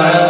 para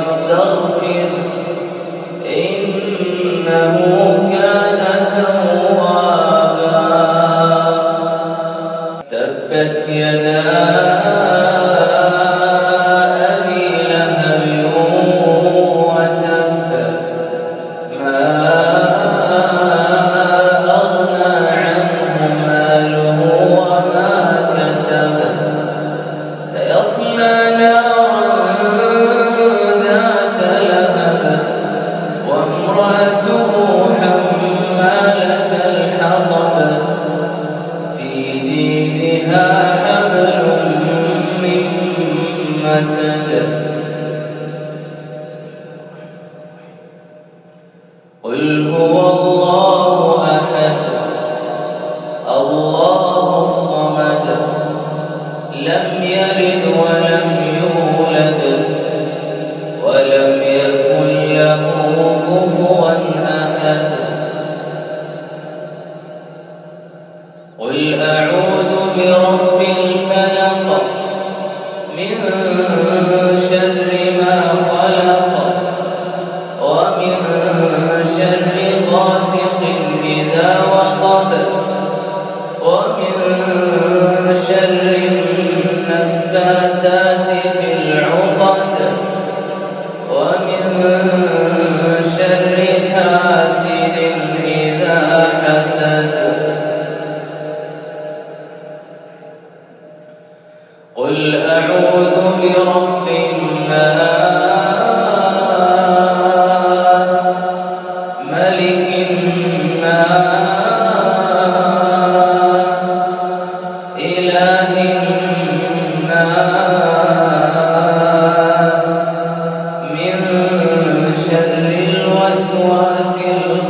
واستغفر قل هو one